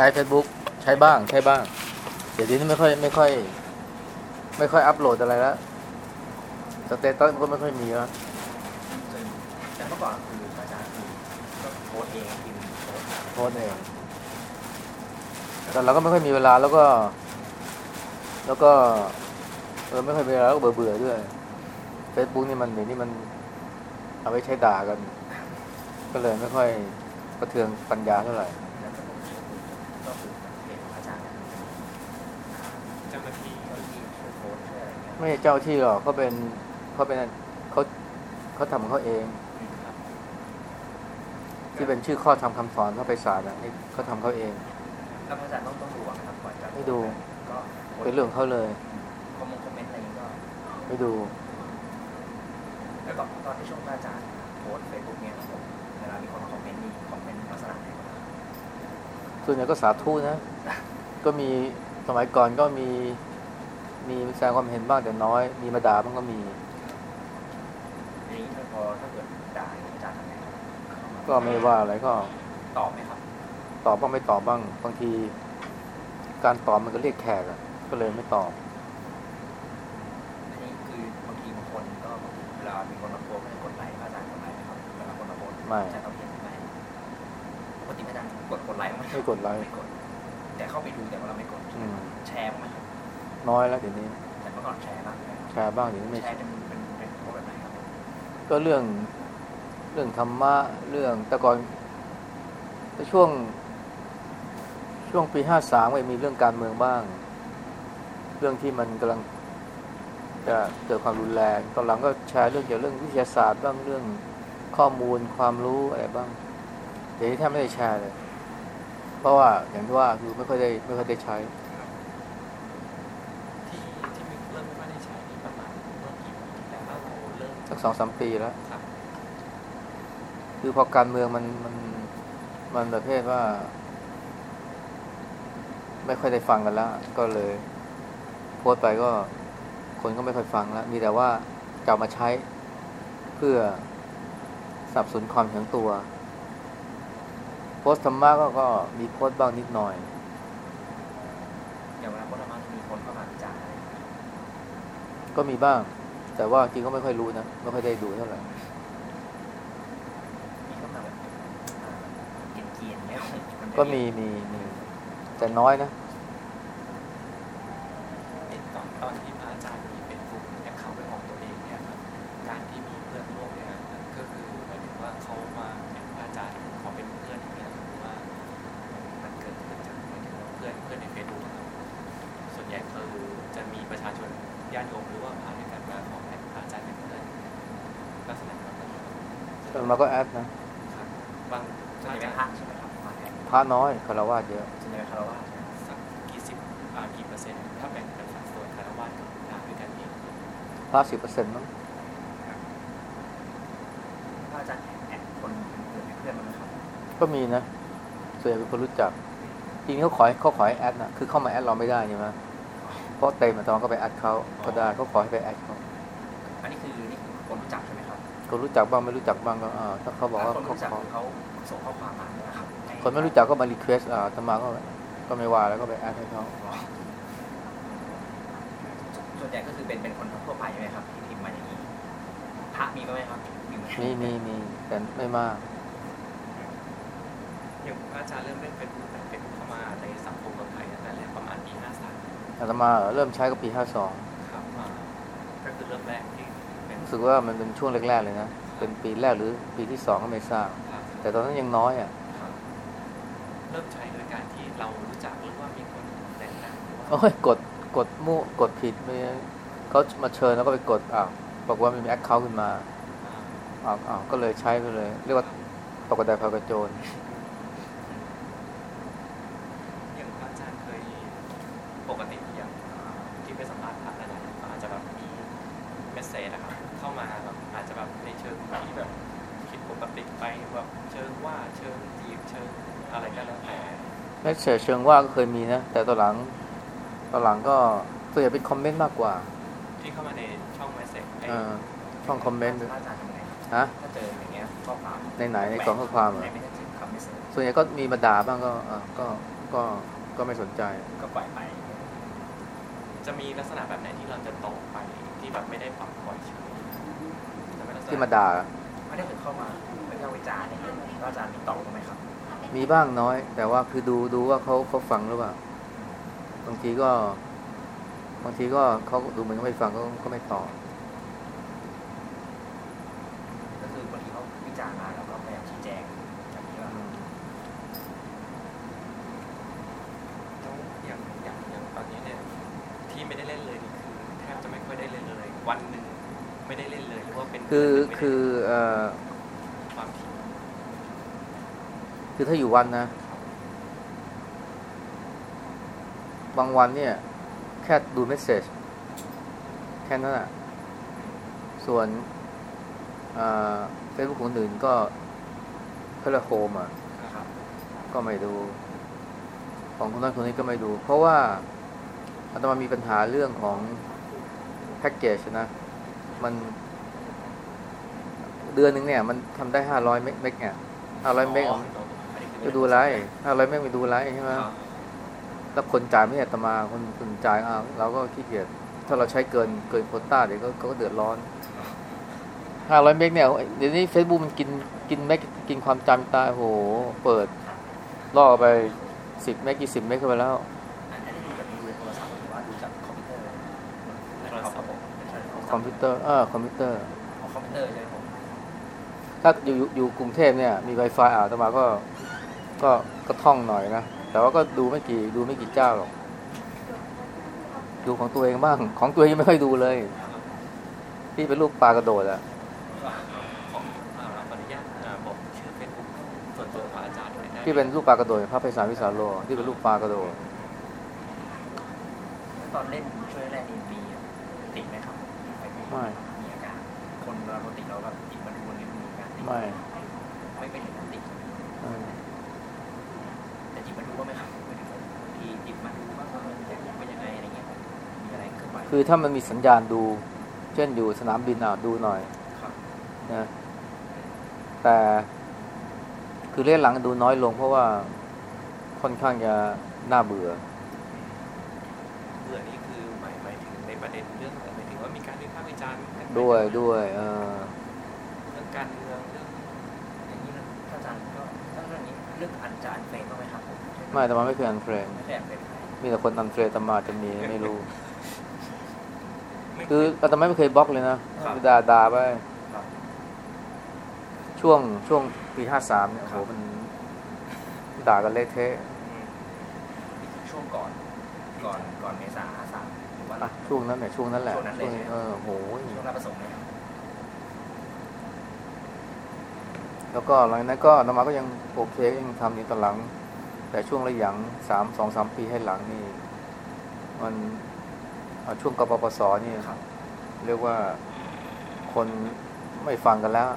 ใช้ Facebook ใช้บ้างใช้บ้าง เดี๋ยวนี้ไม่ค่อยไม่ค่อย ไม่ค่อยอัปโหลดอะไรแล้วสเตตัสก็ไม่ค่อยมีแล้วแต่เมื่อก่อนคืออาจารย์คือก็โพสเองพิมพ์โพสเองแต่เราก็ไม่ค่อยมีเวลาแล้วก็ แล้วก็เออไม่ค่อยมีเวลาแล้วก็เบื่อเบื่อด้วย Facebook นี่มันเดี๋ยวนี้มัน เอาไว้ใช้ด่ากัน ก็เลยไม่ค่อยกระเทืองปัญญาเท่าไหร่ ไรเงี้ยไม่ใช่เจ้าที่หรอกเขาเป็นเขาเป็นเขาเขาทำของเขาเองอืมครับที่เป็นชื่อข้อทำคำสอนพระไปศาสตร์อะนี่เขาทำเขาเองแล้วพระอาจารย์ต้องต้องดูอะครับก่อนจะไม่ดูก็โพสต์เป็นเรื่องของเขาเลยคอมมงคอมเมนต์อะไรก็ไม่ดู แล้วก็ตอนที่ช่วงพระอาจารย์โพสเฟซบุ๊กเนี่ยครับผมเวลามีคนมาคอมเมนต์นี่คอมเมนต์ลักษณะไหนบ้างครับส่วนใหญ่ก็สาธุนะ ก็มีสมัยก่อนก็มี มีแสดงความเห็นบ้างแต่น้อย มีมาด่าบ้างก็มีทีนี้พอถ้าเกิดด่าเนี่ยพระอาจารย์ทำไงครับก็ไม่ว่าอะไรก็ตอบไหมครับ ตอบบ้างไม่ตอบบ้างบางที การตอบมันก็เรียกแขกอะ ก็เลยไม่ตอบอันนี้คือบางทีบางคนก็บางทีเวลามีคนมาโพสต์ก็จะกดไลค์พระอาจารย์กดไลค์ไหมครับเวลาคนมาโพสต์ไม่ใช่ครับเห็นไหมปกติพระอาจารย์กดกดไลค์บ้างไหมไม่กดไลค์ไม่กดแต่เข้าไปดูแต่ว่าเราไม่กดอืมแชร์บ้างไหมครับ น้อยแล้วเดี๋ยวนี้แต่เมื่อก่อนแชร์บ้างไหมแชร์บ้างเดี๋ยวนี้ไม่แชร์เป็นเป็นเป็นโพสต์แบบไหนครับก็เรื่องเรื่องธรรมะเรื่องแต่ก่อนแต่ช่วง ช่วงปีห้าสามก็มีเรื่องการเมืองบ้าง เรื่องที่มันกำลังจะเกิดความรุนแรงตอนหลังก็แชร์เรื่องเกี่ยวกับเรื่องวิทยาศาสตร์บ้างเรื่องข้อมูลความรู้อะไรบ้าง เดี๋ยวนี้แทบไม่ได้แชร์เลย เพราะว่าอย่างที่ว่าคือไม่ค่อยได้ไม่ค่อยได้ใช้ ที่ที่มีเริ่มไม่ค่อยได้ใช้นี่ประมาณเมื่อกี่ปีแต่ว่าเราเริ่ม สักสองสามปีแล้วครับคือพอการเมืองมันมันมันประเภทว่า ไม่ค่อยได้ฟังกันแล้ว ก็เลย โพสต์ไปก็คนก็ไม่ค่อยฟังแล้ว มีแต่ว่าจะเอามาใช้เพื่อสนับสนุนความเห็นตัว โพสต์ธรรมะก็ก็มีโพสต์บ้างนิดหน่อยอย่างเวลาโพสต์ธรรมะจะมีคนเข้ามาวิจารณ์อะไรก็มีบ้าง แต่ว่าจริงก็ไม่ค่อยรู้นะไม่ค่อยได้ดูเท่าไหร่มีเข้ามาแบบอ่าเกลียนเกลียนๆไหมครับนจะก็มีมีมีแต่น้อยนะารวะเยอะส่วนใหญ่เป็นคารวะใช่ไหมสักกี่สิบอ่ากี่เปอร์เซ็นต์ถ้าแบ่งเป็นสัดส่วนคารวะกับพระด้วยกันเองพระสิบเปอร์เซ็นต์มั้งพระอาจารย์แอบคนเกิดเป็นเพื่อนมั้างไหมครับ ก็มีนะส่วนใหญ่เป็นคนรู้จักจริงๆเขาขอให้เขาขอให้แอดนะคือเข้ามาแอดเราไม่ได้ใช่ไหมเพราะเต็มอะตอนก็ไปแอดเขาก็ได้เขาขอให้ไปแอดเขาอันนี้คือนี่คือคนรู้จักใช่ไหมครับคนรู้จักบ้างไม่รู้จักบ้างก็อ่าถ้าเขาบอกว่าคนเขารู้จักขอเขาส่งข้อความมานะ ครับในคนไม่รู้จักก็มา request อาตมาก็ก็ไม่ว่าแล้วก็ไป add ให้เขาส่วนใหญ่ก็คือเป็นเป็นคนทั่วไปใช่ไหมครับที่พิมพ์มาอย่างนี้พระมีบ้างไหมครับมีไหมมีมีมีแต่ไม่มากอย่างพระอาจารย์เริ่มเล่นเฟซบุ๊กเฟซบุ๊กเข้ามาในสังคมคนไทยตั้งแต่แรกประมาณปี53อาตมาเริ่มใช้ก็ปีห้าสองครับอ่าก็คือเริ่มแรกที่เป็นรู้สึกว่ามันเป็นช่วงแรกๆเลยนะเป็นปีแรกหรือปีที่สองก็ไม่ทราบครับแต่ตอนนั้นยังน้อยอะครับ เริ่มใช้โดยการที่เรารู้จักหรือว่ามีคนแนะนำหรือว่าโอ้ยกดกดมั่วกดผิดไม่เขามาเชิญแล้วก็ไปกดอ้าวบอกว่ามี account ขึ้นมาอ่าอ้าวอ้าวก็เลยใช้ไปเลย เรียกว่าตกกระไดพากระโจน อย่างพระอาจารย์เคยปกติอย่างอ่าที่ไปสัมภาษณ์พระหลายๆอาจจะแบบมี message นะครับ เข้ามาแบบอาจจะแบบในเชิงที่แบบผิดปกติไปแบบเชิงว่าเชิงจีบเชิงอะไรก็แล้วแต่ แม้เชิงเชิงว่าก็เคยมีนะ แต่ตอนหลังตอนหลังก็ส่วนใหญ่เป็น comment มากกว่า ที่เข้ามาในช่อง message ไอ้เออช่อง comment พระอาจารย์ทำไงครับฮะถ้าเจออย่างเงี้ยข้อความในไหนในกล่องข้อความเหรอในไม่ใช่คำไม่เสร็จส่วนใหญ่ก็มีมาด่าบ้างก็อะก็ก็ก็ไม่สนใจ ก็ปล่อยไป จะมีลักษณะแบบไหนที่เราจะโตไปที่แบบไม่ได้ปรับปล่อยเฉยจะเป็นลักษณะที่มาด่าไม่ได้ถึงเข้ามาไม่ได้วิจารณ์เนี่ยก็อาจารย์มีตอบบ้างไหมครับ มีบ้างน้อย แต่ว่าคือดูดูว่าเขาเขาฟังหรือเปล่าบางทีก็บางทีก็เขาดูเหมือนเขาไม่ฟังเขาเขาไม่ตอบก็คือบางทีเขาวิจารณ์มาแล้วก็พยายามชี้แจงแบบนี้ว่าแล้วอย่างอย่างอย่างตอนนี้เนี่ยที่ไม่ได้เล่นเลยนี่คือแทบจะไม่ค่อยได้เล่นเลย วันหนึ่งไม่ได้เล่นเลยหรือว่าเป็นคือเดืนหนึ่งไม่ได้คือเอ่อ ความถี่ คือถ้าอยู่วันนะ บางวันเนี่ย แค่ดูเมสเซจแค่นั้นแหะส่วนเฟซบุ๊กคนอื่นก็เพื่อ home อะครับก็ไม่ดู ของคนนั้นคนนี้ก็ไม่ดู เพราะว่าอาตมามีปัญหาเรื่องของแพ็กเกจนะ มัน เดือนหนึ่งเนี่ย มันทำได้ห้าร้อย meg เนี่ยห้าร้อย meg อ๋อ จะดูไรห้าร้อย meg ไปดูไรใช่ไหมครับแล้วคนจ่ายไม่ใช่อาตมาคนคนจ่ายอ้าวเราก็ขี้เกียจถ้าเราใช้เกินเกินโควต้าเดี๋ยวก็เขาก็เดือดร้อนห้าร้อย meg เนี่ยเดี๋ยวนี้เฟซบุ๊กมันกินกิน meg กินความจำตายโห เปิดล่อไปสิบ meg กี่สิบ meg เข้าไปแล้วอันนี้ดูจากดูในโทรศัพท์หรือว่าดูจากคอมพิวเตอร์ครับผมใช่คอมพิวเตอร์เออคอมพิวเตอร์คอมพิวเตอร์ใช่ไหมผมถ้าอยู่อยู่อยู่กรุงเทพเนี่ยมี Wi-Fi อะอาตมาก็ ก็ก็ท่องหน่อยนะ แต่ว่าก็ดูไม่กี่ดูไม่กี่เจ้าหรอก ดูของตัวเองบ้าง ของตัวเองไม่ค่อยดูเลย ที่เป็นรูปปลากระโดดอะของอ่าขออนุญาตอ่าบอกชื่อเฟซบุ๊กส่วนตัวของอาจารย์หน่อยได้ไหมที่เป็นรูปปลากระโดดพระไพศาลวิสาโลที่เป็นรูปปลากระโดดตอนเล่นช่วยแรกนี่มีติดไหมครับไม่มีอาการคนเวลาปกติเราแบบหยิบมาดูเนี่ยมีอาการติดไม่ไม่เป็นอย่างนั้นติด เออ แต่หยิบมาดูว่าไหมครับไม่ถึงบางทีหยิบมาดูว่าเออจะเป็นยังไงอะไรเงี้ยมีอะไรเคลื่อนไหวคือถ้ามันมีสัญญาณดู เช่นอยู่สนามบินอะดูหน่อยครับนะแต่คือเล่นหลังดูน้อยลง เพราะว่าค่อนข้างจะน่าเบื่อเบื่อนี่คือหมายหมายถึงในประเด็นเรื่องหมายถึงว่ามีการวิพากษ์วิจารณ์กันด้วยด้วยเออเรื่องการเมืองเรื่องอย่างนี้นะถ้าอาจารย์ก็ถ้าเรื่องนี้เรื่องอันจะ unfriend บ้างไหมครับผมไม่อาตมาไม่เคย unfriend ไม่เคย unfriend ใครมีแต่คน unfriend อาตมาจะมีไม่รู้ไม่ คืออาตมาไม่เคยบล็อกเลยนะด่าด่าไปครับช่วงช่วงปีห้าสามเนี่ยโอ้โหมันด่ากันเละเทะช่วงก่อน ก่อนก่อนเมษาสามหรือว่าอะช่วงนั้นเนี่ยช่วงนั้นแหละช่วงนั้นเลยเออโหช่วงรับประสงค์เนี่ยแล้วก็หลังจากนั้นก็อาตมาก็ยังโอเคยังทำอยู่ตอนหลัง แต่ช่วงระหยังสามสองสามปีให้หลังนี่ มันอะ ช่วงกปปสนี่ครับเรียกว่าคนไม่ฟังกันแล้ว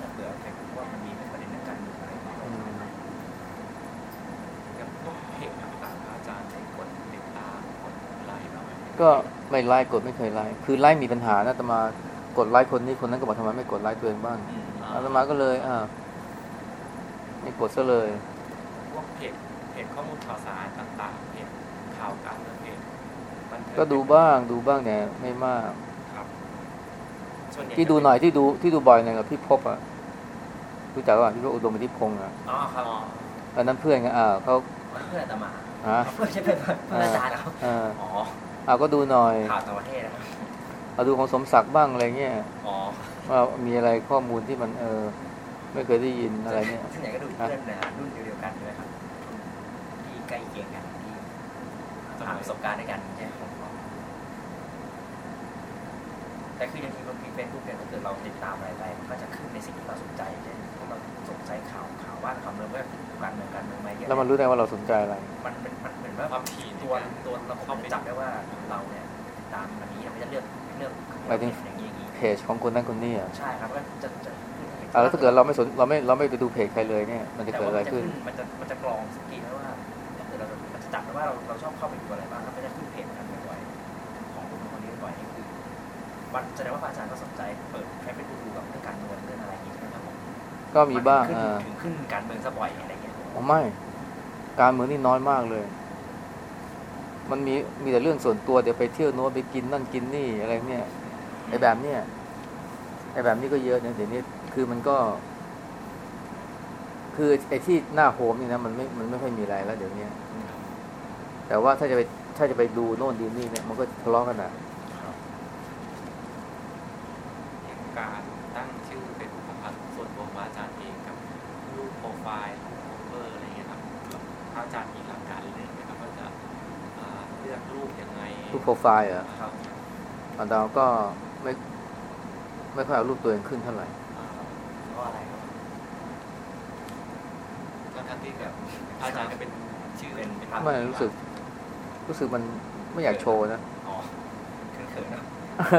ถ้าเบื่อแค่ว่ามันมีประเด็นเรื่องการเมืองอะไรอย่างเงี้ยอืมกับพวกเพจต่างๆอาจารย์ได้กดติดตามกดไลค์บ้างไหมก็ไม่ไลค์กดไม่เคยไลค์คือไลค์มีปัญหานะอาตมากดไลค์คนนี้คนนั้นก็บอกทำไมไม่กดไลค์ตัวเองบ้างอืมอาตมาก็เลย อ่าไม่กดซะเลยพวกเพจเพจข้อมูลข่าวสารต่างๆเพจข่าวการเมืองเพจบันเทิง ก็ดูบ้างดูบ้างเนี่ยไม่มากครับส่วนใหญ่ที่ดูหน่อยที่ดูที่ดูบ่อยหน่อยกับพี่พบอะรู้จักว่าพี่พบอุดมอิทธิพงษ์อะอ๋อครับอ๋ออันนั้นเพื่อนกันอ่าเขาเพื่อนอาตมาฮะเพื่อนใช่เพื่อนเพื่อนอาจารย์นะครับอ่าอ๋ออ่าก็ดูหน่อยข่าวต่างประเทศนะครับเอาดูของสมศักดิ์บ้างอะไรเงี้ยอ๋อว่ามีอะไรข้อมูลที่มันเออ ไม่เคยได้ยินอะไรเนี่ยส่วนใหญ่ก็ดูเพื่อนนะรุ่นเดียวกันใช่ไหมครับที่ใกล้เคียงกันที่ผ่านประสบการณ์ด้วยกันใช่ไหมครับ แต่คืออย่างที่บางทีเฟซบุ๊กเนี่ยถ้าเกิดเราติดตามอะไรไปมันก็จะขึ้นในสิ่งที่เราสนใจเช่นถ้าเราสนใจข่าวข่าวบ้านข่าวเมืองว่าการเมืองการเมืองมาเยอะแล้วมันรู้ได้ว่าเราสนใจอะไร มันเป็นมันเหมือนว่าความถี่ในตัวการตัวเราเข้าไปจับได้ว่าเราเนี่ยติดตามอันนี้เราไม่จะเลือกเลือกหมายถึงอย่างนี้อย่างนี้เพจของคนนั้นคนนี้อะใช่ครับก็จะจะอ่าแล้วถ้าเกิดเราไม่สนเราไม่เราไม่ไปดูเพจใครเลยเนี่ยมันจะแต่เกิดว่าอะไรมันจะขึ้ขึ้นนมันจะมันจะกรองสกรีนไว้ว่าถ้าเกิดเรามันจะจับได้ว่าเราเราชอบเข้าไปดูอะไรบ้างแล้วก็จะขึ้นเพจนั้นบ่อยๆของคนคนนี้บ่อยๆนี่คือ วันแสดงว่าพระอาจารย์ก็สนใจเปิดแค่เป็นดูแบบเรื่องการเมืองเรื่องอะไรอย่างนี้ใช่ไหมครับผมก็มีบ้างขึ้นอ่าถึงขึ้นการเมืองซะบ่อยอะไรเงี้ยอ๋อไม่ การเมืองนี่น้อยมากเลย มันมีมีแต่เรื่องส่วนตัวเดี๋ยวไปเที่ยวโน้นไปกินนั่นกินนี่อะไรเนี่ยไอ้แบบเนี้ยไอ้แบบนี้ก็เยอะนะเดี๋ยวนี้คือมันก็ คือไอ้ที่หน้าโฮมนี่นะมันไม่มันไม่ค่อยมีอะไรแล้วเดี๋ยวนี้แต่ว่าถ้าจะไปถ้าจะไปดูโน่นดูนี่เนี่ยมันก็ทะเลาะกันอะ อย่าง การตั้งชื่อเป็นบุคคลส่วนตัวของอาจารย์เองกับรูปโปรไฟล์รูปโคเวอร์อะไรเงี้ยครับพระอาจารย์มีหลักการเรื่องไหมครับว่าจะอ่าเลือกรูปยังไงรูปโปรไฟล์เหรอครับอาดาวก็ไม่ไม่ค่อยเอารูปตัวเองขึ้นเท่าไหร่อ่าเพราะอะไรครับก็ทั้งที่แบบพระอาจารย์ก็เป็นชื่อเป็นเป็นภาพไม่รู้สึก รู้สึกมันไม่อยากโชว์นะอ๋อเขินๆนะ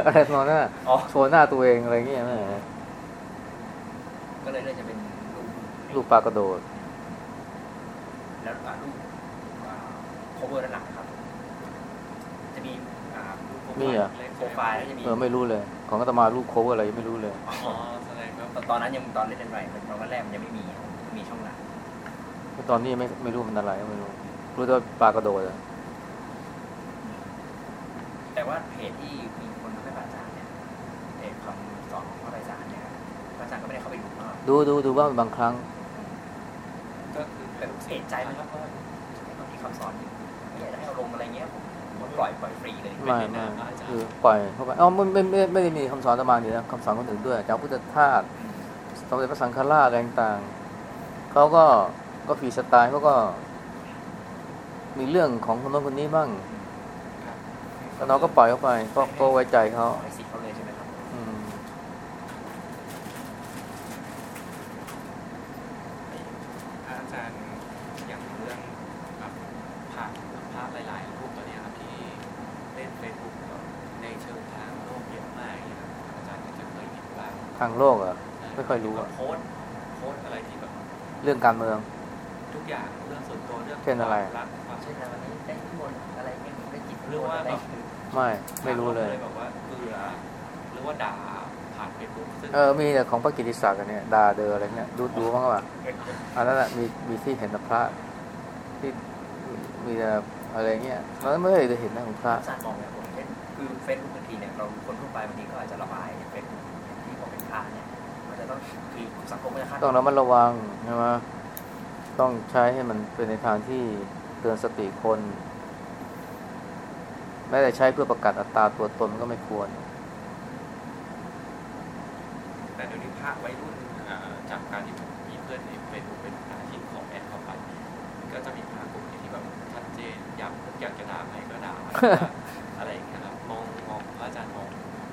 อะไรนอนน่ะอ๋อ โชว์หน้าตัวเองอะไรเงี้ยแม่ก็เลยเลือกจะเป็นรูปรูปปลากระโดด แล้วอ่ารูปอ่า cover ด้านหลังนะครับ จะมีอ่ามีเหรอ โปรไฟล์แล้วจะมีเออไม่รู้เลย ของอาตมารูปโคเวอร์อะไรยังไม่รู้เลย อ๋อ๋ออแสดงว่าตอนตอนนั้นยังตอนเล่นเล่นไรตอนแรกๆมันยังไม่มีมีช่องหลังตอนนี้ไม่ไม่รู้มันอะไรก็ไม่รู้ รู้แต่ว่าปลากระโดดอะแต่ว่าเพจที่มีคน อาจารย์ก็ไม่ได้เข้าไปดูมากดูดูดูบ้างบางครั้ง ก็คือแต่เอกใจไหมครับว่าบางทีคำสอนไม่อยากจะให้เอาลงอะไรเงี้ยผมผมปล่อยปล่อยฟรีเลยไม่ไม่คือปล่อยเข้าไปเอ้าไม่ไม่ไม่ไม่ได้มีคำสอนอาตมาดีนะคำสอนคนอื่นด้วยจากพุทธทาสสมเด็จพระสังฆราชอะไรต่างๆเขาก็ก็ฟรีสไตล์เขาก็ มีเรื่องของคนโน้นคนนี้บ้างแล้วน้องก็ปล่อยเข้าไป ก็ก็ไว้ใจเขา ปล่อยสิทธิ์เขาเลยใช่ไหมครับ อืม พระอาจารย์อย่างเรื่องแบบภาพภาพหลาย ๆ รูปตัวเนี้ยครับที่เล่นเฟซบุ๊กในเชิงทางโลกเยอะมากอย่างเงี้ยครับอาจารย์ก็จะเคยเห็นบ้าง ทาง โลกเหรอไม่ค่อยรู้อะโพสต์โพสต์อะไรที่แบบเรื่องการเมือง ทุกอย่างเรื่องส่วนตัวเรื่องเช่นอะไรความรักความเช่นอะไรวันนี้ได้ที่มนต์อะไรเงี้ยได้จิตหรือว่าได้แบบไม่ไม่รู้เลยแบบว่าเบื่อหรือว่าด่าผ่านเฟซบุ๊กซึ่งเออมีแต่ของพระกิติศักดิ์อะเนี่ยดาเดออะไรเนี่ยดูดูบ้างป่ะอันนั้นแหละมีมีที่เห็นแต่พระที่มีแต่อะไรเงี้ยเราไม่เคยได้เห็นนะของพระอาจารย์มองแบบผมเช่นคือเฟซบุ๊กบางทีเนี่ยเราคนทั่วไปบางทีก็อาจจะระบายในเฟซบุ๊ก ต้องคือสังคมมันจะคาดต้องระมัดระวังใช่ไหมต้องใช้ให้มันเป็นในทางที่เตือนสติคนแม้แต่ใช้เพื่อประกาศอัตตาตัวตนมันก็ไม่ควร แต่เดี๋ยวนี้ภาควัยรุ่นอ่าจากการที่ผมมีเพื่อนในเฟซบุ๊กเป็นอาชีพของแอดเข้าไป ก็จะมีภาคกลุ่มที่แบบชัดเจนอยากอยากจะด่าใครก็ด่า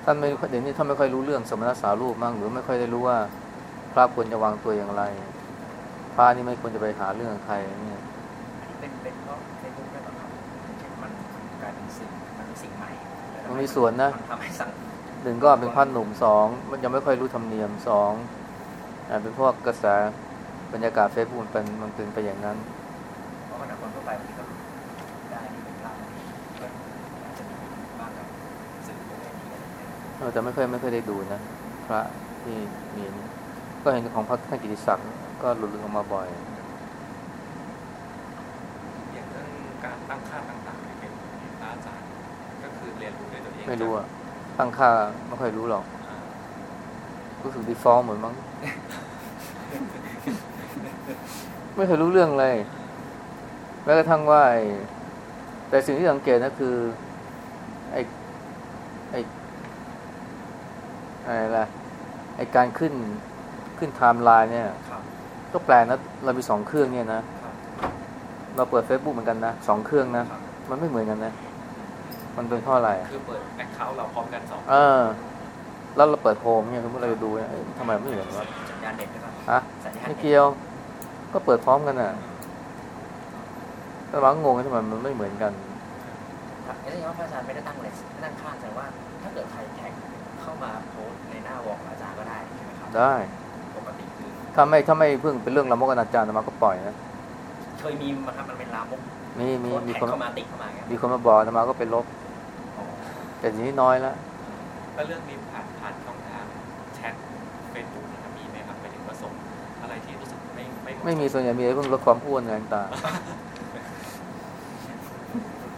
ท่านไม่เดี๋ยวนี้ท่านไม่ค่อยรู้เรื่องสมณสารูปมั่งหรือไม่ค่อยได้รู้ว่าพระควรจะวางตัวอย่างไร พระนี่ไม่ควรจะไปหาเรื่องกับใครเนี่ยอันนี้เป็นเป็นเพราะเฟซบุ๊กได้หรอครับเช่นมันกลายเป็นสิ่งมันเป็นสิ่งใหม่มันมีส่วนนะมันทำให้สังหนึ่งก็เป็นพันหนุ่มสองมันยังไม่ค่อยรู้ธรรมเนียมสองอ่าเป็นพวกกระแสบรรยากาศเฟซบุ๊กมันเป็นมันเป็นไปอย่างนั้นเพราะว่าคนทั่วไปบางทีก็ได้ที่เป็นพระก็อาจจะมีบ้างกับสื่อพวกนี้อะไร อย่างเงี้ยเออแต่ไม่เคยไม่เคยได้ดูนะ พระที่มีนี่ก็เห็นของพระท่านกิติศักดิ์ก็หลุดออกมาบ่อยอย่างเรื่องการตั้งค่าต่างๆในเฟซบุ๊กเนี่ยพระอาจารย์ก็คือเรียนรู้ด้วยตัวเองไม่รู้อะตั้งค่าไม่ค่อยรู้หรอกอ่ารู้สึก default เหมือนมั้งไม่เคยรู้เรื่องเลยแม้กระทั่งว่าไอ้แต่สิ่งที่สังเกตนะคือไอ้ไอ้ อะไรล่ะไอ้การขึ้นขึ้นไทม์ไลน์เนี่ยครับก็แปลกนะ เรามีสองเครื่องเนี่ยนะครับเราเปิด Facebook เหมือนกันนะสองเครื่องนะครับมันไม่เหมือนกันนะ มันเป็นเพราะอะไร คือเปิด account เราพร้อมกันสองเออ แล้วเราเปิด home เนี่ยสมมติเราจะดูเนี่ยเอ้ยทำไมไม่เหมือนวะสัญญาณเน็ตด้วยป่ะฮะสัญญาณไม่เน็ตเกี่ยว ก็เปิดพร้อมกันอะแต่ว่างงทำไมมันไม่เหมือนกันครับไม่ใช่ว่าพระอาจารย์ไม่ได้ตั้งเลยไม่ตั้งค่าแต่ว่า ถ้าเกิดใคร tag เข้ามาโพสต์ในหน้า wall ของอาจารย์ก็ได้ใช่ไหมครับได้ปกติคือถ้าไม่ถ้าไม่เพิ่งเป็นเรื่องละมกอนาจารอาตมาก็ปล่อยนะเคยมีมาครับมันเป็นลามกมีมีโพสต์มีแท็กคนเข้ามาติดเข้ามาอย่างเงี้ยมีคนมาบอกอาตมาก็ไปลบอ๋อแต่ทีนี้น้อยแล้วแล้วเรื่องนี้ผ่านผ่านช่องทางแชทเฟซบุ๊กนะครับมีไหมครับไปถึงประสบอะไรที่รู้สึกไม่ไม่เหมาะไม่มีส่วนใหญ่มีเรื่องลดความอ้วนอะไรต่าง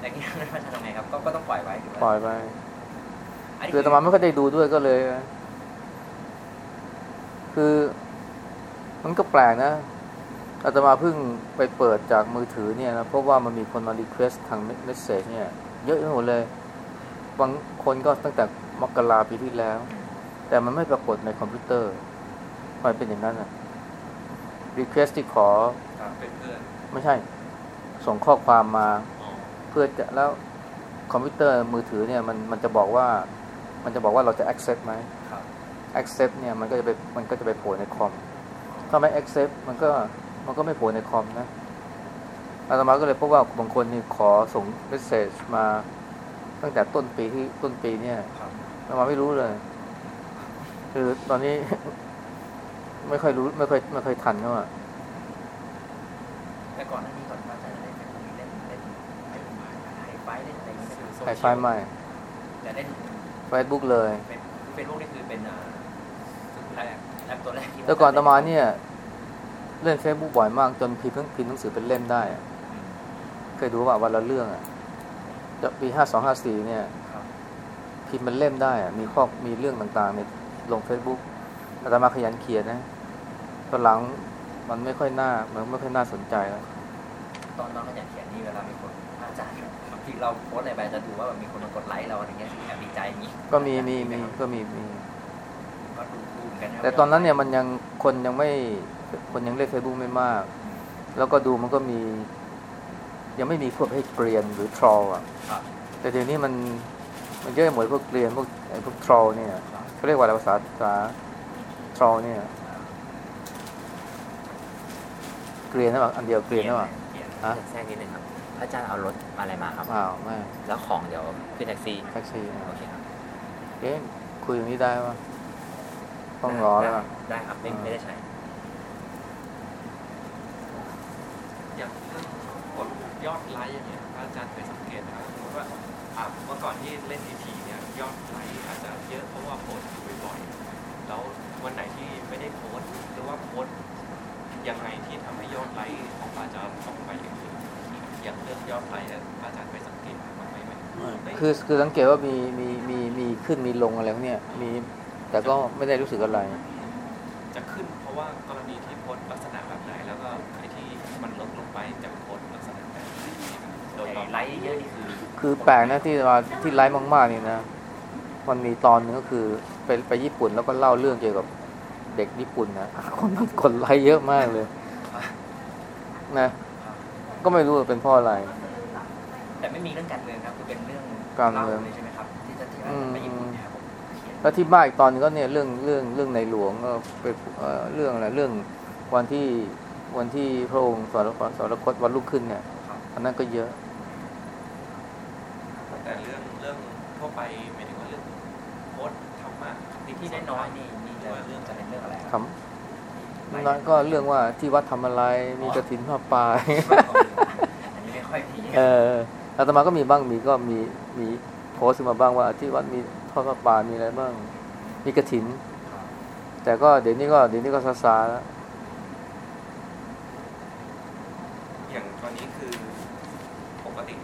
แต่ที่พระอาจารย์ทำไงครับก็ก็ต้องปล่อยไว้หรือๆปล่ว่าอยไปอันนี้ คืออาตมาไม่ค่อยได้ดูด้วยก็เลย คือมันก็แปลกนะอาตมาเพิ่งไปเปิดจากมือถือเนี่ยนะเพราะว่ามันมีคนมา request ทาง message เนี่ย เยอะไปหมดเลยบางคนก็ตั้งแต่มกราปีที่แล้ว แต่มันไม่ปรากฏในคอมพิวเตอร์ทำไมเป็นอย่างนั้นอะ request ที่ขอครับเป็นเพื่อนไม่ใช่ ส่งข้อความมาอ๋อเพื่อจะแล้วคอมพิวเตอร์มือถือเนี่ยมันมันจะบอกว่า มันจะบอกว่าเราจะ accept ไหมครับ accept เนี่ยมันก็จะไปมันก็จะไปโผล่ในคอม ถ้าไม่ accept มันก็มันก็ไม่โผล่ในคอมนะอาตมาก็เลยพบว่าบางคนนี่ขอส่ง message มาตั้งแต่ต้นปีที่ต้นปีเนี่ยครับอาตมาไม่รู้เลย คือตอนนี้ไม่ค่อยรู้ไม่ค่อยไม่ค่อยทันเขาอะแต่ก่อนหน้านี้ก่อนพระอาจารย์จะเล่นเป็นเล่นเล่นเล่นไฮไฟเล่นอะไรอย่างเงี้ยนะครับ Hi5 ไม่แต่เล่น Facebook เลยเป็นเฟซบุ๊กนี่คือเป็นอ่าจุดแรกแอปตัวแรกที่แต่ก่อนอาตมาเนี่ย เล่น Facebook บ่อยมาก จนพิมพ์พิมพ์หนังสือเป็นเล่มได้อะอืมเคยดูว่าวันละเรื่องอะจะปีห้าสองห้าสี่เนี่ยครับพิมพ์เป็นเล่มได้อะมีข้อมีเรื่องต่างๆในลง Facebook อาตมาขยันเขียนนะตอนหลังมันไม่ค่อยน่ามันไม่ค่อยน่าสนใจแล้วตอนตอนเราอยากเขียนนี่เวลามีคน พระอาจารย์บางทีเราโพสต์อะไรไปจะดูว่าแบบมีคนมากดไลค์เราอะไรเงี้ยแอบดีใจอย่างงี้ก็มีมีมีก็มีมีก็ดูดูเหมือนกันครับแต่ตอนนั้นเนี่ยมันยังคนยังไม่คนยังเล่น Facebook ไม่มาก แล้วก็ดูมันก็มี ยังไม่มีพวกให้เกรียนหรือทรอลอะครับแต่เดี๋ยวนี้มันมันเยอะหมดพวกเกรียนพวกไอ้พวก troll เนี่ยครับเขาเรียกว่าอะไรภาษาภาษา troll เนี่ยเกรียนนะว่าอันเดียวเกรียนนะว่าเกรียนฮะแทรกนิดนึงครับพระ อาจารย์เอารถอะไรมาครับอ้าวไม่แล้วของเดี๋ยวขึ้นแท็กซี่ แท็กซี่โอเคครับเอ๊ะคุยอย่างนี้ได้ปะต้องรอแล้วอะ ได้ครับ ไม่ไม่ได้ใช้ อย่างเรื่องกดยอดไลค์อย่างเงี้ยพระอาจารย์เคยสังเกตนะครับสมมติว่าอะเมื่อก่อนที่เล่นทีทีเนี่ยยอดไลค์อาจจะเยอะเพราะว่าโพสต์อยู่บ่อยๆแล้ววันไหนที่ไม่ได้โพสต์หรือว่าโพสต์ยังไงที่ทำให้ยอดไลค์ของพระอาจารย์ตกไปอย่างนี้ อย่างเรื่องยอดไลค์เนี่ยพระอาจารย์เคยสังเกตบ้างไหมไหมคือคือสังเกตว่ามีมีมีมีขึ้นมีลงอะไรพวกเนี่ยมีแต่ก็ไม่ได้รู้สึกอะไร จะขึ้นเพราะว่ากรณีที่โพสต์ลักษณะแบบไหนแล้วก็ไอ้ที่มันลดลงไปจะโพสต์ลักษณะแบบไหนโดยไอ้ตอนไลค์เยอะนี่คือคือแปลกนะที่ว่าที่ไลฟ์มากๆนี่นะมันมีตอนหนึงก็คือไปไปญี่ปุ่นแล้วก็เล่าเรื่องเกี่ยวกับเด็กญี่ปุ่นนะคนมันกดไลค์เยอะมากเลย นะ ก็ไม่รู้ว่าเป็นเพราะอะไร แต่ไม่มีเรื่องการเมืองครับคือเป็นเรื่องการเมืองล่เลยใช่ไหมครับที่จะที่ว่าอืมไปญี่ปุ่นเนี่ยครับผมเขียนแล้วที่บ้านอีกตอนหนึงก็เนี่ยเรื่องเรื่องเรื่องในหลวงก็เป็นเอ่อเรื่องอะไรเรื่องวันที่วันที่พระองค์สวรรคตสวรรคตวันรุ่งขึ้นเนี่ยครับอันนั้นก็เยอะ แต่เรื่องเรื่องทั่วไปหมายถึงว่าเรื่องโพสต์ธรรมะที่ที่ได้น้อยๆนี่นี่จะเรื่องจะเป็นเรื่องอะไรทำ น้อยก็เรื่องว่าที่วัดทำอะไรมีกระถินผ้าป่าอันนี้ไม่ค่อยมีเอออาตมาก็มีบ้างมีก็มีมีโพสต์ขึ้นมาบ้างว่าที่วัดมีทอดผ้าป่ามีอะไรบ้าง มีกระถินครับแต่ก็เดี๋ยวนี้ก็เดี๋ยวนี้ก็ซาซาแล้วอย่างตอนนี้คือปกติ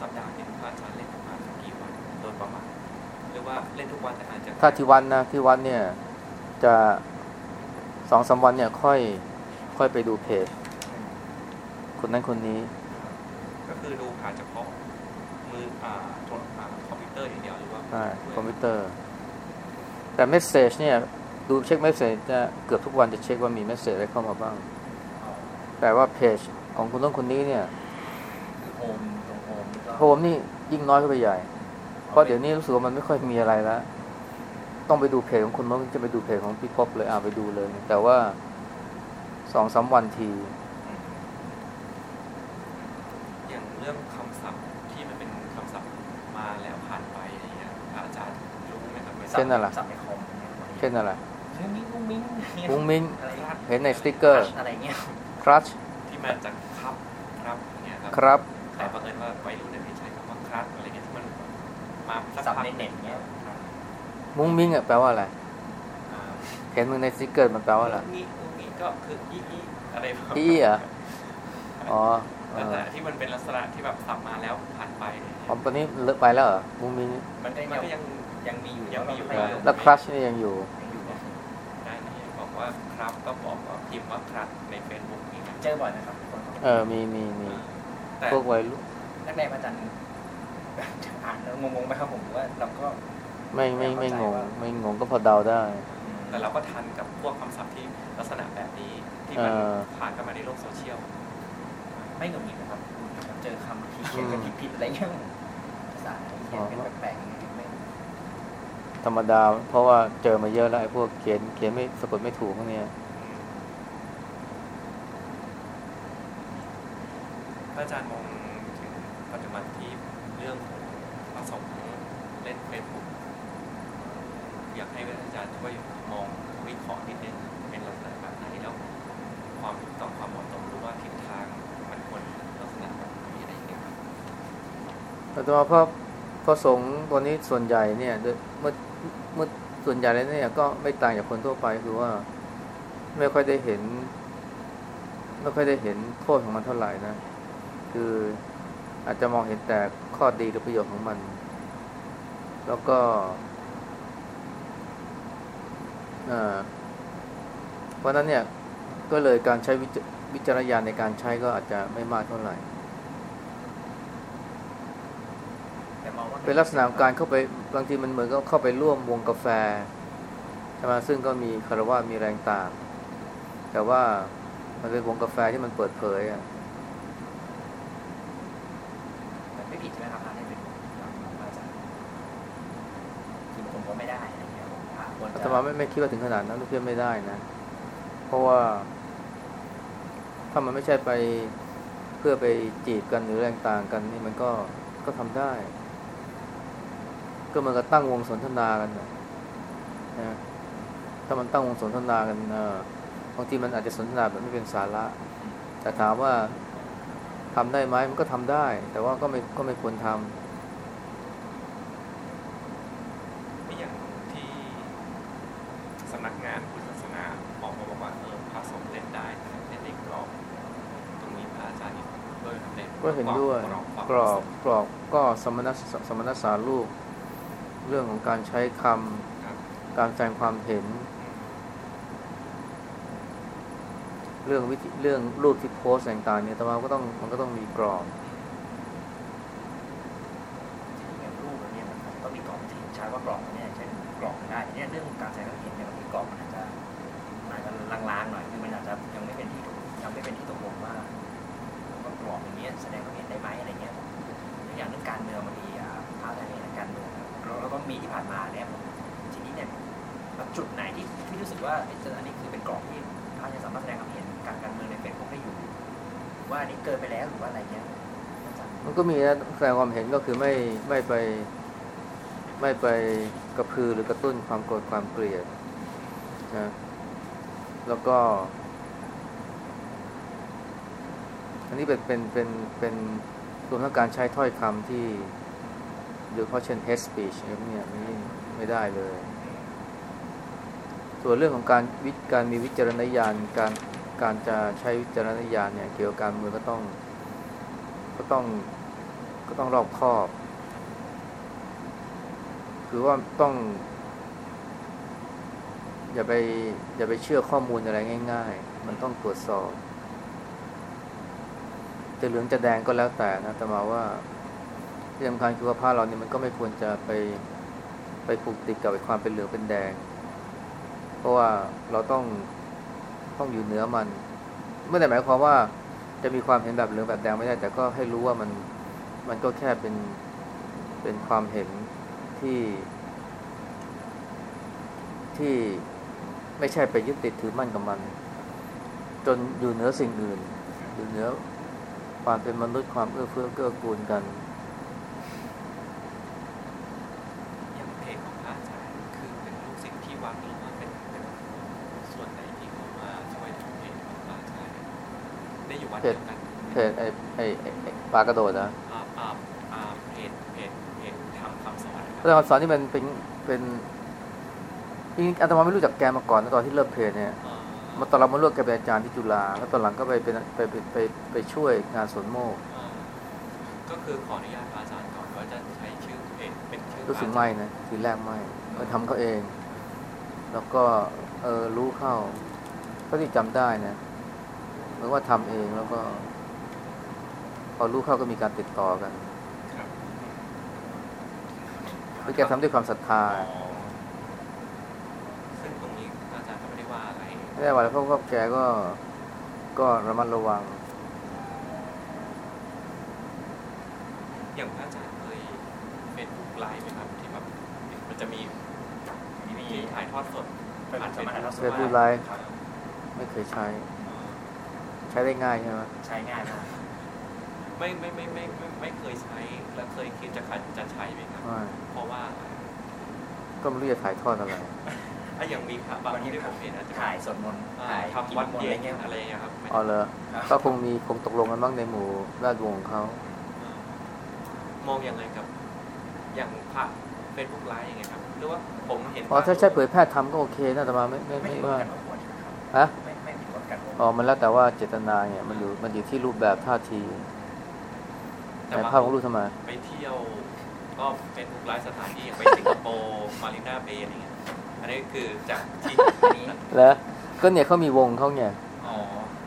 สัปดาห์หนึงพระอาจารย์เล่นประมาณกี่วันโดยประมาณหรือว่าเล่นทุกวันแต่อาจจะถ้าที่วัดนะที่วัดเนี่ยจะ สองสามวันเนี่ยค่อยค่อยไปดูเพจ คนนั้นคนนี้ ก็คือดูผ่านเฉพาะมืออ่าโทรอ่าคอมพิวเตอร์อย่างเดียวหรือว่าใช่คอมพิวเตอร์ แต่ message เนี่ย ดูเช็ค message จะเกือบทุกวันจะเช็คว่ามี message อะไรเข้ามาบ้าง แต่ว่าเพจของคนต้นคนนี้เนี่ยคือ home ตรง home นี่ก็ home นี่ยิ่งน้อยเข้าไปใหญ่ เพราะเดี๋ยวนี้รู้สึกว่ามันไม่ค่อยมีอะไรแล้ว ต้องไปดูเพจของคนโน้นจะไปดูเพจของพี่พบเลยอ่าไปดูเลย แต่ว่าสองสามวันทีอืมอย่างเรื่องคำศัพท์ที่มันเป็นคำศัพท์มาแล้วผ่านไปอะไรเงี้ยพระอาจารย์รู้ไหมครับเช่นอะไรสับในคอมเช่นอะไรเฮ้ยมิ้งมุ้งมิ้งมุ้งมิ้งอะไรเงี้ยเห็นในสติกเกอร์อะไรเงี้ยครัชที่มาจากครับครับเนี่ยครับครับแต่บังเอิญว่าวัยรุ่นเนี่ยไม่ใช้คำว่าครับอะไรเงี้ยที่มันมาสักสับพักในเน็ตเงี้ย มุ้งมิ้งอะแปลว่าอะไรอ่าเห็นมึงในสติกเกอร์มันแปลว่าอะไรงี้งี้ก็คืออีอีออะไรแบบอีเหรออ๋อเอลักษอณะที่มันเป็นลักษณะที่แบบสับมาแล้วผ่านไปอ๋อตอนนี้เลิกไปแล้วเหรอมูมินมันก็มันยังก็ยังยังมีอยู่ยังมีอยู่ไม่บ้างแล้วครัชนี่ยังอยู่ยังอยู่นะได้นี่บอกว่าครับก็บอกว่าพิมพ์ว่าครับในเฟซบุ๊กนี่นะเจอบ่อยนะครับคนเขาเออมีมีมีแต่พวกวัยรุ่นแรกๆอาจารย์อ่านแล้วงงๆไหมครับผมว่าเราก็ ไม่ไม่ไม่งง ไม่งงก็พอเดาได้ แต่เราก็ทันกับพวกคำศัพท์ที่ลักษณะแบบนี้ที่มันเออผ่านกันมาในโลกโซเชียล ไม่หงุดหงิดนะครับเจอคำที่เขียนกันผิดๆอะไรเงี้ยภาษาเขียนกันแปลกๆอย่างเงี้ยไม่ธรรมดา เพราะว่าเจอมาเยอะแล้วไอ้พวกเขียนเขียนไม่สะกดไม่ถูกพวกเนี้ยพระอาจารย์มองถึงปัจจุบันที่เรื่องของพระสงฆ์เล่นเฟซบุ๊ก อยากให้อาจารย์ช่วยมองวิเคราะห์นิดนึงเป็นลักษณะแบบไหนแล้วความถูกต้องความเหมาะสมหรือว่าทิศทางมันควรลักษณะแบบไหนอะไรอย่างเงี้ยครับแต่ตัวพระพระสงฆ์ตัวนี้ส่วนใหญ่เนี่ยเมื่อเมื่อส่วนใหญ่แล้วเนี่ยก็ไม่ต่างจากคนทั่วไปคือว่าไม่ค่อยได้เห็นไม่ค่อยได้เห็นโทษของมันเท่าไหร่นะ คืออาจจะมองเห็นแต่ข้อดีหรือประโยชน์ของมัน แล้วก็ เพราะฉะนั้นเนี่ยก็เลยการใช้วิจวิจารณญาณในการใช้ก็อาจจะไม่มากเท่าไหร่แต่มองว่าเป็นลักษณะของการเข้าไปบางทีมันเหมือนก็เข้าไปร่วมวงกาแฟใช่ไหมซึ่งก็มีคารวะมีแรงต่าง แต่ว่ามันเป็นวงกาแฟที่มันเปิดเผยอะแต่ไม่ผิดใช่ไหมครับพระนี่เป็นอาจารย์คือผมก็ไม่ได้อะไรเงี้ยผมพระควร อาตมาไม่ไม่คิดว่าถึงขนาดนั้นเพื่อนไม่ได้นะ เพราะว่าถ้ามันไม่ใช่ไปเพื่อไปจีบกันหรือแรงต่างกันนี่มันก็ก็ทำได้ ก็มือนกับตั้งวงสนทนากันนะถ้ามันตั้งวงสนทนากันเออบางทีมันอาจจะสนทนาแบบไม่เป็นสาระ แต่ถามว่าทำได้ไหมมันก็ทำได้ แต่ว่าก็ไม่ก็ไม่ควรทำ นี่อย่างที่สำนักงานพุทธศาสนาออกมาบอกว่าเออพระสงฆ์เล่นได้แต่เล่นในกรอบตรงนี้พระอาจารย์เห็นด้วยครับใน ก็เห็นด้วยกรอบความกรอบกรอบก็สมณสสมณสารูปเรื่องของการใช้คำครับการแสดงความเห็น เรื่องวิธีเรื่องรูปที่โพสต์ต่างๆเนี่ยแต่ว่าก็ต้องมันก็ต้องมีกรอบ ว่าไอ้เจออันนี้คือเป็นกรอบที่พระจะสามารถแสดงความเห็นการการเมืองในเฟซบุ๊กได้อยู่ ว่าอันนี้เกินไปแล้วหรือว่าอะไรเงี้ยอาจารย์มันก็มีนะแสดงความเห็นก็คือไม่ไม่ไปไม่ไปกระพือหรือกระตุ้นความโกรธความเกลียดนะแล้วก็ อันนี้เป็นเป็นเป็นเป็นรวมทั้งการใช้ถ้อยคำที่โดยเฉพาะเช่น hate speech อะไรพวกเนี้ยนี่ไม่ได้เลย ส่วนเรื่องของการวิการมีวิจารณญาณการการจะใช้วิจารณญาณเนี่ยเกี่ยวกับการเมืองก็ต้อง ก็ต้องก็ต้องรอบคอบ คือว่าต้อง อย่าไปอย่าไปเชื่อข้อมูลอะไรง่าย ๆ มันต้องตรวจสอบ จะเหลืองจะแดงก็แล้วแต่นะแต่มาว่าที่สำคัญคือว่าผ้าเราเนี่ยมันก็ไม่ควรจะไปไปผูกติดกับความเป็นเหลืองเป็นแดง ราะว่าเราต้องต้องอยู่เหนือมัน ไม่ได้หมายความว่าจะมีความเห็นแบบเหลืองแบบแดงไม่ได้ แต่ก็ให้รู้ว่ามันมันก็แค่เป็นเป็นความเห็นที่ที่ไม่ใช่ไปยึดติดถือมั่นกับมัน จนอยู่เหนือสิ่งอื่น อยู่เหนือความเป็นมนุษย์ความเอื้อเฟื้อเกื้อกูลกัน อย่างเพจของพระอาจารย์คือเป็นลูกศิษย์ที่วัดหรือว่าเป็นเป็นส่วนไหนที่เขามาช่วยทำเพจของพระอาจารย์ได้อยู่วัดเดียวกัน เพจไอ้ไอ้ไอ้ไอ้ปลากระโดดนะอ่าอ่าอ่าเพจเพจเพจทำคำสอนคพรับระธรรมสอนที่มันเป็นเป็นจริงๆอาตมาไม่รู้จักแกมาก่อนนะตอนที่เริ่มเพจเนี่ยอ่ามาตอนเรามาเลือกแกเป็นอาจารย์ที่จุฬาแล้วตอนหลังก็ไปเป็นไปไปไปไปช่วยงานสวนโมกอ่าก็คือขออนุญาตพระอาจารย์ก่อนว่าจะใช้ชื่อตัวเองเป็นชื่อรู้สึกพะอาจาไม่ย์นะทีแรกไม่ก็ทำเขาเอง แล้วก็เออรู้เข้าก็ที่จำได้นะเหมือนว่าทำเองแล้วก็ พอรู้เข้าก็มีการติดต่อกันครับคือแกทำด้วยความศรัทธาอ๋อซึ่งตรงนี้พระอาจารย์ก็ไม่ได้ว่าอะไรไม่ได้ว่าอะไรเพราะว่าแกก็ก็ระมัดระวัง อย่างพระอาจารย์เคยเฟซบุ๊กไลฟ์ไหมครับที่แบบมันจะมีมีมีที่ถ่ายทอดสดเป็นสามารถถ่ายทอดสดเฟซบุ๊กไลฟ์ครับไม่เคยใช้ ใช้ได้ง่ายใช่ไหมใช้ง่ายมาก ไม่ไม่ไม่ไม่ไม่ไม่เคยใช้แล้วเคยคิดจะขัดจะใช้ไหมครับ ไม่เพราะว่าก็ไม่รู้จะถ่ายทอดอะไร ถ้าอย่างมีพระบางที่ผมเห็นอาจจะถ่ายสวดมนต์อ่าถ่ายทำวัดกินเย็มนต์อะไรเงี้ยนอะไรอย่างเงี้ยครับไม่อ๋อเหรอครับก็คงมีคงตกลงกันบ้างในหมู่แวดวงของเขาอ่ามองยังไงกับ อย่างพระเฟซบุ๊กไลฟ์ยังไงครับหรือว่าผมเห็นอ๋อถ้าใช่เผยแพร่ทำก็โอเคนะแต่มาไม่ไม่ไม่ไม่ผิดกฎว่ากันควรใช่ไหมครับฮะไม่ไม่ผิดกฎกันอ๋อมันแล้วแต่ว่าเจตนาเนี่ยมันอยู่มันอยู่ที่รูปแบบท่าที แต่แต่ว่าภาพของรูปทำไมไปเที่ยว ก็เฟซบุ๊กไลฟ์สถานที่อย่างไปสิงคโปร์มารีนาเบย์อะไรเงี้ยอันนี้คือจากที่อันนี้แล้วก็เนี่ยเขามีวงเขาเนี่ยอ๋อ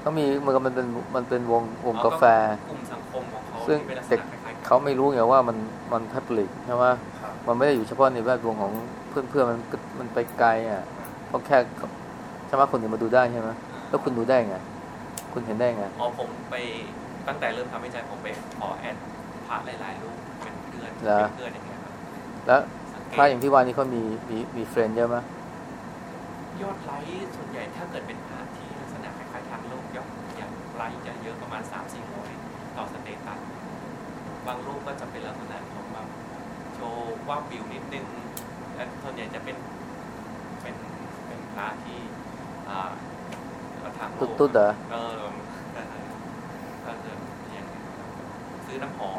เขามีมันก็มันเป็นมันเป็นวงวงกาแฟกลุ่มสังคมของเขาซึ่งที่เป็นลักษณะเด็กคล้ายๆเขาไม่รู้ไงว่ามันมัน public ใช่ไหมครับมันไม่ได้อยู่เฉพาะในแวดวงของเพื่อนเพื่อนๆมันมันไปไกลอะเพราะแค่ใช่ไหมคนอื่นมาดูได้ใช่ไหมแล้วคุณดูได้ไง คุณเห็นได้ไง อ๋อผมไปตั้งแต่เริ่มทำวิจัยผมไปขอ add พ ระหลายๆรูปเป็นเพื่อนเหรอเป็นเพื่อนอย่างเงี้ยครับแล้วสังเกตพระอย่างที่ว่านี่เขามีมีมี friend เยอะไหมยอดไลค์ส่วนใหญ่ถ้าเกิดเป็นพระที่ลักษณะคล้ายๆทางโลกยอดอย่างไลค์จะเยอะประมาณ3 4 0 0ต่อ status บางรูปก็จะเป็นลักษณะของแบบโชว์ว่าบวิวนิดนึงและส่วนใหญ่จะเป็นเป็นเป็นพระที่อ่าทางโลตุ๊ดกตุ๊ดเหรอเออก็คืออย่างเงี้ยครับซื้อน้ำหอมอีกมอง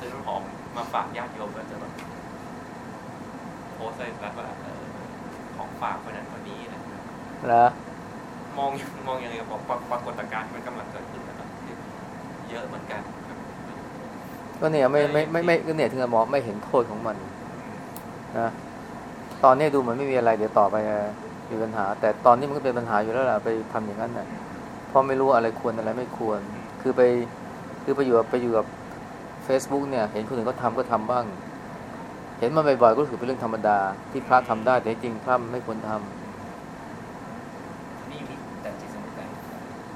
ซื้อน้ำหอมมาฝากญาติโยมก็จะแบบโพสต์อะไรแบบว่าเออของฝากคนนั้นคนนี้นะครับนะมองมองยังไงกับบอกปรากฏการณ์ที่มันกำลังเกิดขึ้นนะครับที่เยอะเหมือนกันครับก็เนี่ยไม่ไม่ไม่ไม่ก็เนี่ยถึงจะมองไม่เห็นโทษของมันนะตอนนี้ดูเหมือนไม่มีอะไร เดี๋ยวต่อไปจะมีปัญหา แต่ตอนนี้มันก็เป็นปัญหาอยู่แล้วล่ะไปทำอย่างนั้นน่ะเพราะไม่รู้อะไรควรอะไรไม่ควร คือไป คือไปอยู่กับไปอยู่กับ Facebook เนี่ย เห็นคนอื่นก็ทำก็ทำบ้าง เห็นมันบ่อยๆก็รู้สึกเป็นเรื่องธรรมดา ที่พระทำได้แต่จริงๆพระมันไม่ควรทำนี่มีแต่จิตสมุทกัน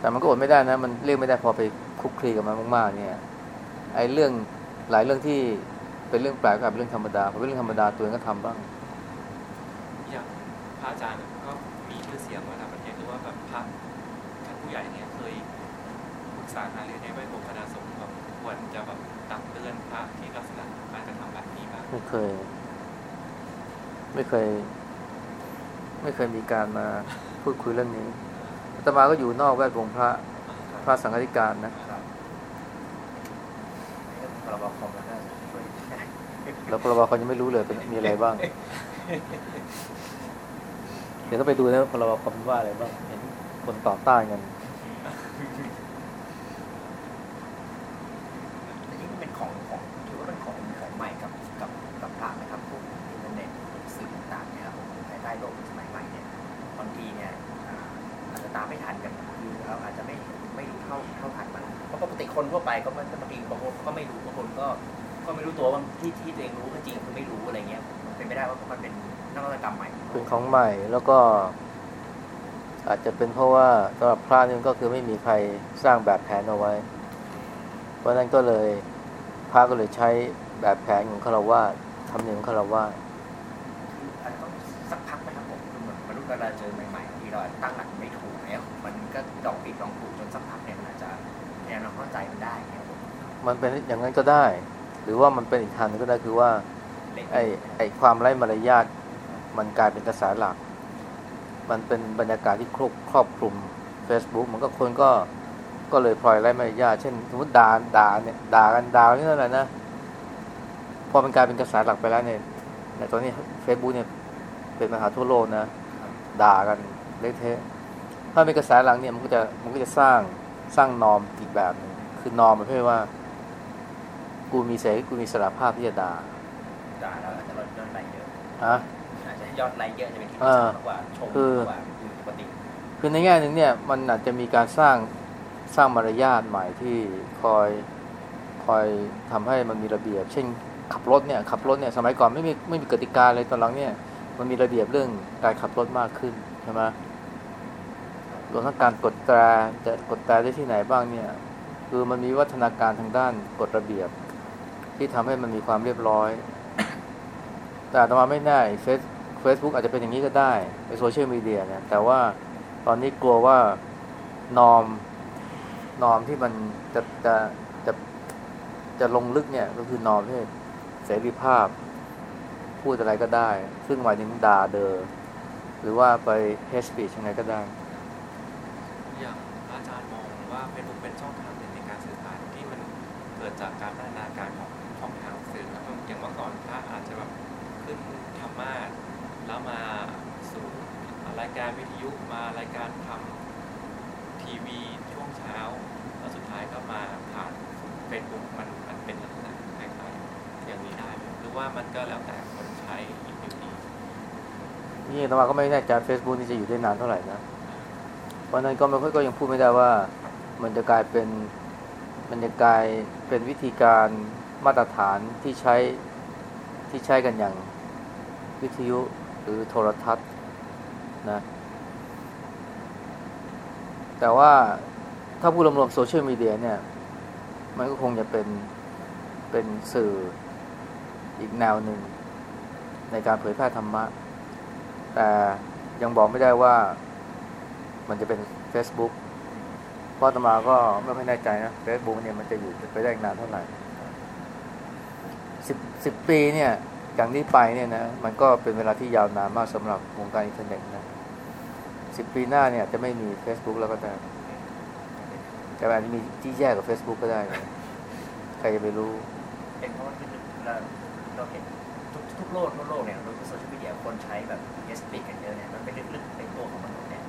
แต่มันก็อดไม่ได้นะ มันเรียกไม่ได้พอไปคลุกคลีกับมันมากๆ เนี่ยไอ้เรื่องหลายเรื่องที่เป็นเรื่องแปลกก็กลายเป็นเรื่องธรรมดาพอเป็นเรื่องธรรมดาตัวเองก็ทำบ้างอย่างพระอาจารย์ก็มีชื่อเสียงมาต่างประเทศหรือว่าแบบพระท่านผู้ใหญ่เนี่ยเคยปรึกษาหารือในแวดวงคณะสงฆ์แบบ ควรจะแบบตักเตือนพระที่ลักษณะการกระทำแบบนี้บ้างไม่เคย ไม่เคย ไม่เคยมีการมาพูดคุยเรื่องนี้อาตมาก็อยู่นอกแวดวงพระพระสังฆธิการนะครับเรื่องพรบคอมแล้วก็ช่วยแล้วพรบเขายังไม่รู้เลยเป็นมีอะไรบ้าง เดี๋ยวก็ไปดูนะพรบคอมว่าอะไรบ้างเห็นคนต่อต้านกัน ของใหม่ แล้วก็อาจจะเป็นเพราะว่าสำหรับพระนี่มันก็คือไม่มีใครสร้างแบบแผนเอาไว้ เพราะฉะนั้นก็เลยพระก็เลยใช้แบบแผนของคารวะทำเนียมของคารวะคืออาจจะต้องสักพักไหมครับผมคือเหมือนมนุษย์เวลาเจอใหม่ๆบางทีเราตั้งหลักไม่ถูกเนี่ยมันก็ดอกผิดดอกถูกจนสักพักเนี่ยมันอาจจะเนี่ยเราเข้าใจมันได้เนี่ยผมมันเป็นอย่างนั้นก็ได้ หรือว่ามันเป็นอีกทางหนึงก็ได้คือว่าเล็กไอ้ไอ้ความไร้มารยาท มันกลายเป็นกระแสหลัก มันเป็นบรรยากาศที่ครอบครอบคลุม Facebook มันก็คนก็ก็เลยพลอยไร้มารยาทเช่นสมมติด่าด่าเนี่ยด่ากันด่ากันนี่นั่นแหละนะพอมันกลายเป็นกระแสหลักไปแล้วเนี่ยในตอนนี้ Facebook เนี่ยเป็นปัญหาทั่วโลกนะ ด่ากันเละเทะถ้าเป็นกระแสหลังเนี่ยมันก็จะมันก็จะสร้างสร้างนอมอีกแบบหนึงคือนอมประเภทว่า กูมีเสรีกูมีสารภาพที่จะด่าด่าแล้วอาจจะยอดไลค์เยอะอะอาจจะ ยอดไลค์เยอะจะเป็นที่เอรู้อจักมากกว่าชมคือมากกว่าคือปกติคือในแง่หนึ่งเนี่ยมันอาจจะมีการสร้างสร้างมารยาทใหม่ที่คอยคอยทำให้มันมีระเบียบ เช่นขับรถเนี่ยขับรถเนี่ยสมัยก่อนไม่มีไม่มีกติกาเลยตอนหลังเนี่ยมันมีระเบียบเรื่องการขับรถมากขึ้นใช่ไหมรวมทั้งการกดแตรจะกดแตรได้ที่ไหนบ้างเนี่ยคือมันมีวัฒนาการทางด้านกฎระเบียบ ที่ทำให้มันมีความเรียบร้อย แต่อาตมาไม่แน่เฟซ เฟซบุ๊กอาจจะเป็นอย่างนี้ก็ได้ในโซเชียลมีเดียเนี่ยแต่ว่าตอนนี้กลัวว่า norm norm ที่มันจะจะจะจะลงลึกเนี่ยก็คือ norm ที่เสรีภาพ พูดอะไรก็ได้ ซึ่งหมายถึงด่าเดอหรือว่าไป hate speech ยังไงก็ได้ อย่างอาจารย์มองว่าเฟซบุ๊กเป็นช่องทางในการสื่อสารที่มันเกิดจากการพัฒนาการของช่องทางสื่อนะครับอย่างเมื่อก่อนพระอาจจะแบบขึ้นธรรมาสน์ แล้วมาสู่รายการวิทยุมารายการธรรมทีวีช่วงเช้า แล้วสุดท้ายก็มาผ่านเฟซบุ๊กมันมันเป็นลักษณะคล้ายๆอย่างนี้ได้ หรือว่ามันก็แล้วแต่คนใช้อีกอยู่ดีนี่อาตมาก็ไม่แน่ใจ Facebook นี่จะอยู่ได้นานเท่าไหร่นะเพราะนั้นก็ไม่ค่อยก็ยังพูดไม่ได้ว่า มันจะกลายเป็นมันจะกลายเป็นวิธีการมาตรฐานที่ใช้ที่ใช้กันอย่างวิทยุ หรือโทรทัศน์นะ แต่ว่าถ้าพูดรวมๆโซเชียลมีเดียเนี่ย มันก็คงจะเป็นเป็นสื่ออีกแนวหนึ่ง ในการเผยแพร่ธรรมะ แต่ยังบอกไม่ได้ว่ามันจะเป็น Facebook เพราะอตมาก็ไม่ค่อยแน่ใจนะ Facebook เนี่ยมันจะอยู่ไปได้อีกนานเท่าไหร่สิบสิบปีเนี่ย จากนี้ไปเนี่ยนะมันก็เป็นเวลาที่ยาวนานมากสำหรับวงการอินเทอร์เน็ตนะสิบปีหน้าเนี่ยจะไม่มี Facebook แล้วก็ได้แต่อาจจะมีที่แย่กว่า Facebook ก็ได้นะใครจะไปรู้เป็นเพราะว่าเราเราเห็นทุกทุกโลกทั่วโลกเนี่ยโดยเฉพาะโซเชียลมีเดียคนใช้แบบ hate speech กันเยอะเนี่ยมันเป็นลึกๆในตัวของมนุษย์เนี่ย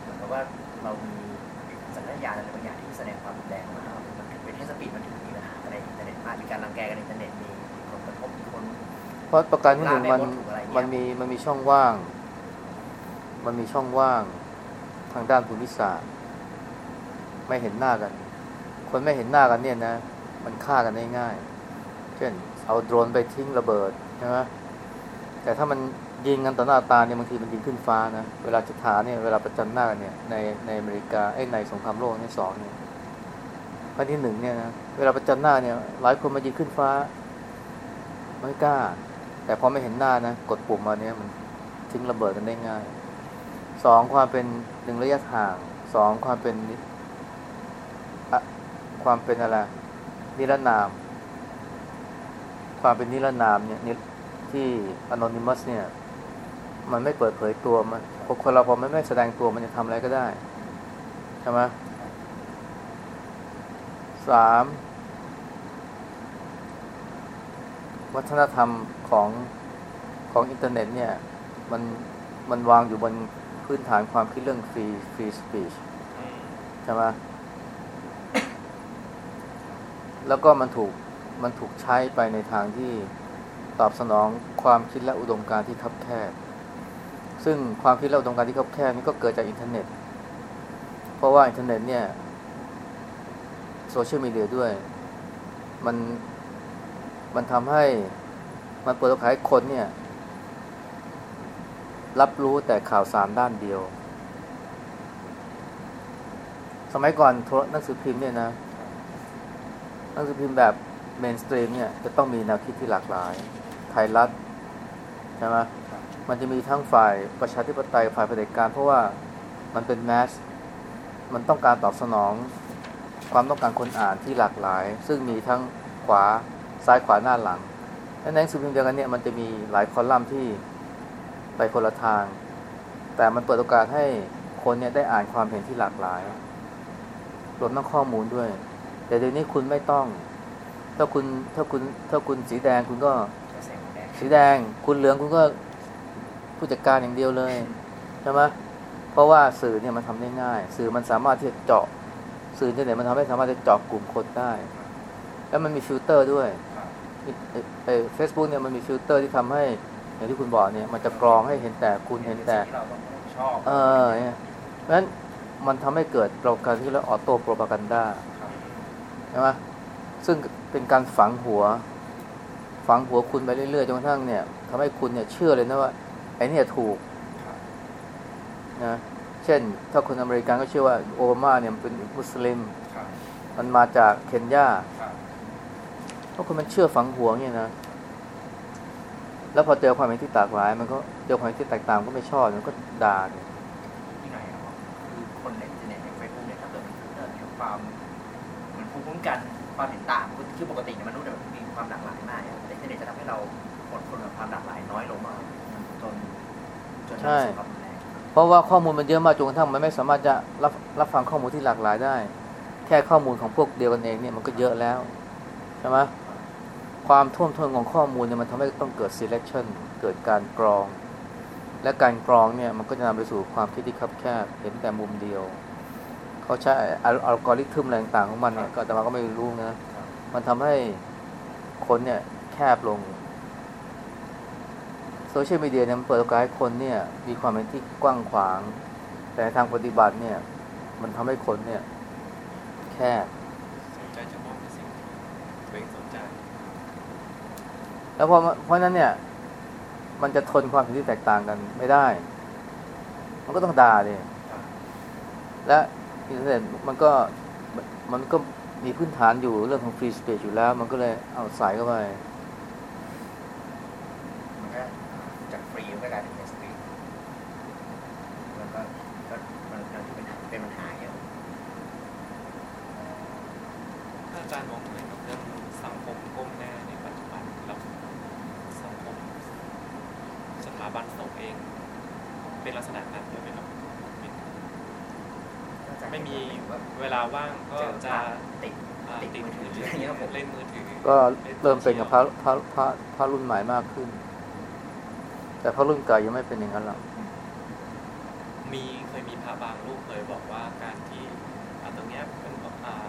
เหมือนกับว่าเรามีสัญชาตญาณอะไรบางอย่างที่แสดงความรุนแรงมามันถึงเป็น hate speech มันถึงมีปัญหาในอินเทอร์เน็ตมากมีการรังแกกันในอินเทอร์เน็ตมีผลกระทบมีคน เพราะประการที่หนึ่งมันล่าแม่มดถูกอะไรเนี่ยมันมีมันมีช่องว่าง มันมีช่องว่างทางด้านภูมิศาสตร์ ไม่เห็นหน้ากัน คนไม่เห็นหน้ากันเนี่ยนะ มันฆ่ากันได้ง่าย เช่น เอาโดรนไปทิ้งระเบิดใช่ไหมแต่ถ้ามันยิงกันต่อหน้าตาเนี่ยบางทีมันยิงขึ้นฟ้านะเวลาจุดฐานเนี่ยเวลาประจันหน้ากันเนี่ยในในอเมริกาไอ้ยในสงครามโลกที่สองเนี่ยครั้งที่หนึ่งเนี่ยนะเวลาประจันหน้าเนี่ย หลายคนมายิงขึ้นฟ้าไม่กล้า แต่พอไม่เห็นหน้านะกดปุ่มมาเนี่ยมันทิ้งระเบิดกันได้ง่ายสองความเป็นหนึ่งระยะห่างสองความเป็นอะความเป็นอะไรนิรนาม ความเป็นนิรนามเนี่ยนิที่ anonymous เนี่ย มันไม่เปิดเผยตัวมันคนเราพอมันไม่แสดงตัวมันจะทำอะไรก็ได้ใช่ไหมสาม วัฒนธรรมของของอินเทอร์เน็ตเนี่ยมันมันวางอยู่บนพื้นฐานความคิดเรื่อง free free speech ใช่ไหมแล้วก็มันถูกมันถูกใช้ไปในทางที่ตอบสนองความคิดและอุดมการณ์ที่คับแคบ ซึ่งความคิดและอุดมการณ์ที่คับแคบนี่ก็เกิดจากอินเทอร์เน็ต เพราะว่าอินเทอร์เน็ตเนี่ยโซเชียลมีเดียด้วย มัน มันทำให้มันเปิดโอกาสให้คนเนี่ย รับรู้แต่ข่าวสารด้านเดียว สมัยก่อนโทรหนังสือพิมพ์เนี่ยนะหนังสือพิมพ์แบบ mainstream เนี่ยจะต้องมีแนวคิดที่หลากหลาย ไทยรัฐใช่ไหมมันจะมีทั้งฝ่ายประชาธิปไตยฝ่ายเผด็จการ เพราะว่ามันเป็นแมส มันต้องการตอบสนอง ความต้องการคนอ่านที่หลากหลาย ซึ่งมีทั้งขวา ซ้ายขวาหน้าหลังและในหนังสือพิมพ์เดียวกันเนี่ยมันจะมีหลายคอลัมน์ที่ไปคนละทาง แต่มันเปิดโอกาสให้คนเนี่ยได้อ่านความเห็นที่หลากหลาย รวมทั้งข้อมูลด้วย แต่เดี๋ยวนี้คุณไม่ต้อง ถ้าคุณถ้าคุณถ้าคุณสีแดงคุณก็สีแดง คุณเหลืองคุณก็ผู้จัดการอย่างเดียวเลยใช่ไหมเพราะว่าสื่อเนี่ยมันทำได้ง่าย สื่อมันสามารถที่จะเจาะ สื่ออินเทอร์เน็ตมันทำให้สามารถจะเจาะกลุ่มคนได้ แล้วมันมีฟิลเตอร์ด้วย เฟซบุ๊กเนี่ยมันมีฟิลเตอร์ที่ทำให้อย่างที่คุณบอกเนี่ยมันจะกรองให้เห็นแต่คุณเห็นแต่เออเนี่ยเพราะฉะนั้นมันทำให้เกิดโปรการที่เรียกออโต้โปรปากันดาใช่ไหมซึ่งเป็นการฝังหัว ฝังหัวคุณไปเรื่อยๆจนกระทั่งเนี่ยทำให้คุณเนี่ยเชื่อเลยนะว่าไอ้เนี่ยถูกนะเช่น ถ้าคนอเมริกันก็เชื่อว่าโอบามาเนี่ยเป็นมุสลิม มันมาจากเคนยา เพราะคนมันเชื่อฝังหัวเนี่ยนะ แล้วพอเจอความเห็นที่แตกหลาย มันก็เจอความเห็นที่แตกต่างก็ไม่ชอบมันก็ด่าเนี่ยที่ไหนครับคือคนในอินเทอร์เน็ตในเฟซบุ๊กเนี่ยถ้าเกิดมันเกิดมีความเหมือนภูมิคุ้มกันความเห็นต่างคือปกติเนี่ยมนุษย์เนี่ยมันมีความหลากหลายมากเนี่ยแต่อินเทอร์เน็ตจะทำให้เราทนทนกับความหลากหลายน้อยลงมาจนจนนำไปสู่ความรุนแรงเพราะว่าข้อมูลมันเยอะมากจนกระทั่งมันไม่สามารถจะรับรับฟังข้อมูลที่หลากหลายได้ แค่ข้อมูลของพวกเดียวกันเองเนี่ยมันก็เยอะแล้วใช่ไหม ความท่วมท้นของข้อมูลเนี่ยมันทำให้ต้องเกิด selection เกิดการกรอง และการกรองเนี่ยมันก็จะนำไปสู่ความคิดที่คับแคบเห็นแต่มุมเดียว เขาใช้อัลกอริทึมอะไรต่างๆของมันเนี่ยก็อาตมาก็ไม่รู้นะ มันทำให้คนเนี่ยแคบลงโซเชียลมีเดียเนี่ยมันเปิดโอกาสให้คนเนี่ยมีความเห็นที่กว้างขวาง แต่ทางปฏิบัติเนี่ย มันทำให้คนเนี่ย แคบ สนใจเฉพาะในสิ่งที่ตัวเองสนใจ แล้วเพราะเพราะฉะนั้นเนี่ย มันจะทนความเห็นที่แตกต่างกันไม่ได้ มันก็ต้องด่าเลยและอินเทอร์เน็ตมันก็มันก็มีพื้นฐานอยู่เรื่องของ free speech อยู่แล้ว มันก็เลยเอาใส่เข้าไปมันก็จากฟรีมันก็กลายเป็น hate speechมันก็ก็มันมันเป็นเป็นปัญหาเยอะถ้าอาจารย์มองยังไงกับเรื่องสังคมก้มหน้าในปัจจุบันแล้วสังคมสถาบันสงฆ์เอง เป็นลักษณะนั้นด้วยไหมครับ ไม่มีเวลาว่างก็เจอจะติดอ่าติดติดมือถืมืออถืออย่างเงี้ยครับผมเล่นมือถือก็เริ่มเป็นกับพระพระพระพระรุ่นใหม่มากขึ้น แต่พระรุ่นเก่ายังไม่เป็นอย่างนั้นหรอกมีเคยมีพระบางรูปเคยบอกว่าการที่อ่าตรงเนี้ยเป็นอ่า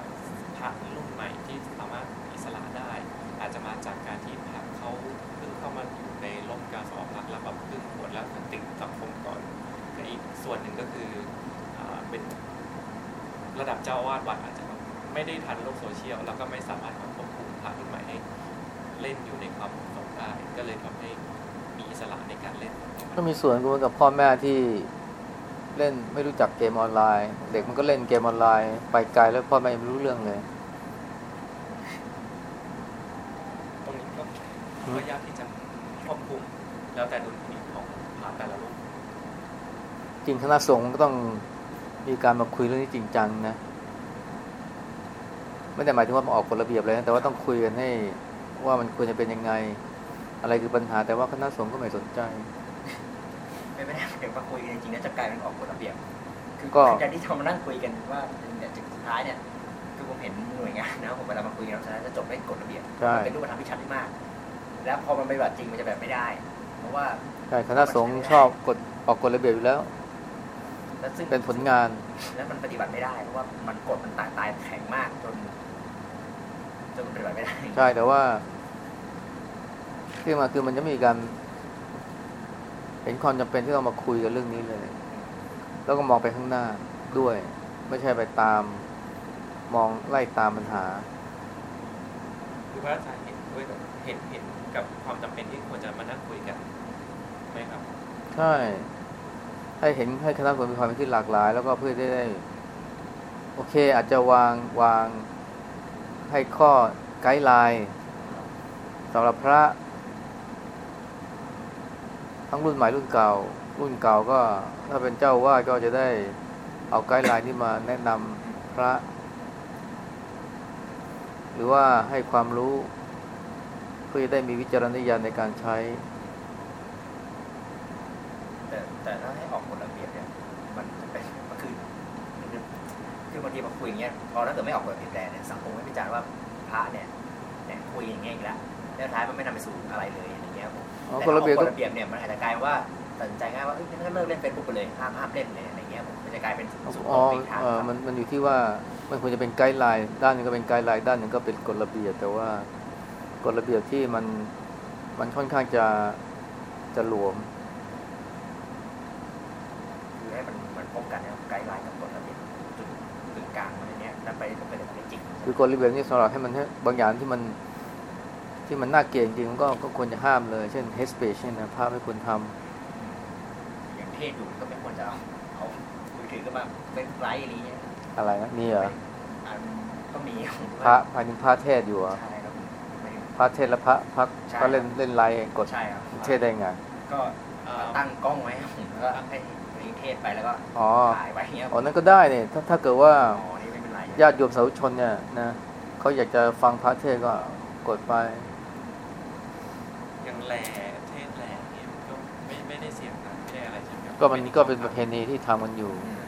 พระรุ่นใหม่ที่สามารถอิสระได้ อาจจะมาจากการที่พระเขาเพิ่งเข้ามาอยู่ในร่มกาสาวพักแล้วแบบเพิ่งบวชแล้วติดสังคมก่อนกับอีกส่วนหนึ่งก็คืออ่าเป็น ระดับเจ้าอาวาสวัดอาจจะไม่ได้ทันโลกโซเชียลแล้วก็ไม่สามารถมาควบคุมพระรุ่นใหม่ให้เล่นอยู่ในความเหมาะสมได้ก็เลยทำให้มีอิสระในการเล่น ก็มีส่วนเหมือนกับพ่อแม่ที่เล่นไม่รู้จักเกมออนไลน์ เด็กมันก็เล่นเกมออนไลน์ ไปไกลแล้วพ่อแม่ไม่รู้เรื่องเลยตรงนี้ก็ก็ยากที่จะควบคุมแล้วแต่ดุลพินิจของพระแต่ละรูปจริงคณะสงฆ์ก็ต้อง มีการมาคุยเรื่องนี้จริงจังนะไม่ได้หมายถึงว่ามาออกกฎระเบียบเลยนะแต่ว่าต้องคุยกันให้ว่ามันควรจะเป็นยังไง อะไรคือปัญหาแต่ว่าคณะสงฆ์ก็ไม่สนใจ ไม่ไม่ได้เดี๋ยวมาคุยกันจริงๆนะจะกลายเป็นออกกฎระเบียบ คือก็การที่เรามานั่งคุยกันว่าเนี่ยจุดสุดท้ายเนี่ยคือผมเห็นหน่วยงานนะผมเวลามาคุยกันสุดท้ายจะจบด้วยกฎระเบียบใช่มันเป็นรูปธรรมที่ชัดมาก แล้วพอมันไปแบบจริงมันจะแบบไม่ได้ เพราะว่าใช่คณะสงฆ์ชอบกฎออกกฎระเบียบอยู่แล้ว แล้วซึ่งเป็นผลงาน แล้วมันปฏิบัติไม่ได้เพราะว่ามันกฎมันตายตายแข็งมากจนจนมันปฏิบัติไม่ได้ใช่แต่ว่าที่มาคือมันจะมีการเห็นความจำเป็นที่ต้องมาคุยกันเรื่องนี้เลย แล้วก็มองไปข้างหน้าด้วย ไม่ใช่ไปตาม มองไล่ตามปัญหาคือพระอาจารย์เห็นด้วยกับเห็นเห็นกับความจำเป็นที่ควรจะมานั่งคุยกันไหมครับ ใช่ ให้เห็นให้คณะสงฆ์มีความเห็นที่หลากหลาย แล้วก็เพื่อได้ได้ โอเค อาจจะวางวางให้ข้อ guideline สำหรับพระ ทั้งรุ่นใหม่รุ่นเก่า รุ่นเก่าก็ ถ้าเป็นเจ้าอาวาสก็จะได้เอา guideline นี้มาแนะนำพระ หรือว่าให้ความรู้เพื่อได้มีวิจารณญาณในการใช้ แต่แต่ถ้าให้ออกกฎระเบียบเนี่ยมันจะเป็นมันคือคือบางทีมาคุยอย่างเงี้ยพอถ้าเกิดไม่ออกกฎระเบียบแรงเนี่ยสังคมไม่พิจารณาว่าพระเนี่ยเนี่ยคุยอย่างเงี้ยอีกแล้วแล้วท้ายมันไม่นำไปสู่อะไรเลยอย่างเงี้ยผมอ๋อแต่กฎระเบียบออกก็กฎระเบียบเนี่ยมันอาจจะกลายว่าตัดสินใจง่ายว่าเอ้ยงั้นเลิกเล่นเฟซบุ๊กไปเลยห้ามห้ามเล่นเลยอะไรเงี้ยจะกลายเป็นสุขอ๋อปีกทางเออมันมันอยู่ที่ว่ามันควรจะเป็น guideline ด้านหนึ่งก็เป็น guideline ด้านหนึ่งก็เป็นกฎระเบียบแต่ว่ากฎระเบียบที่มันมันค่อนข้างจะจะหลวมคือให้มันเหมือนพบกันนะครับ guideline กับกฎระเบียบจุด กึ่งกลางอะไรเนี้ยแล้วไปไปในทางจริง คือกฎระเบียบนี่สำหรับให้มันให้บางอย่างที่มันที่มันน่าเกลียดจริงๆก็ก็ควรจะห้ามเลย เช่น hate speech เนี่ยนะพระไม่ควรทำอย่างเทศอยู่ก็ไม่ควรจะเอาเอามือถือก็มาเป็นไลฟ์อะไรเงี้ยอะไรนะมีเหรออ่าก็มีพระภายในพระเทศอยู่เหรอใช่ครับไม่พระเทศและพระพักใช่ก็เล่นเล่นไลน์กดใช่ครับเทศได้ไงก็เอ่อตั้งกล้องไว้ครับแล้วก็ให้ ลิงเทศไปแล้วก็อ๋อถ่ายไว้เงี้ยอ๋อนั่นก็ได้เนี่ยถ้าถ้าเกิดว่าอ๋อนี่ไม่เป็นไรญาติโยมสาธุชนเนี่ยนะเขาอยากจะฟังพระเทศน์ก็กดไปอย่างแหล่เทศแหล่เนี่ยมันก็ไม่ไม่ได้เสียงนะไม่ได้อะไรใช่ไหมครับก็มันก็เป็นประเพณีที่ทำกันอยู่อืม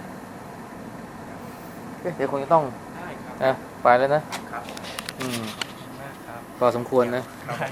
เอ๊ะเดี๋ยวคงจะต้องได้ครับนะไปแล้วนะครับ อืมขอบคุณมากครับพอสมควรนะได้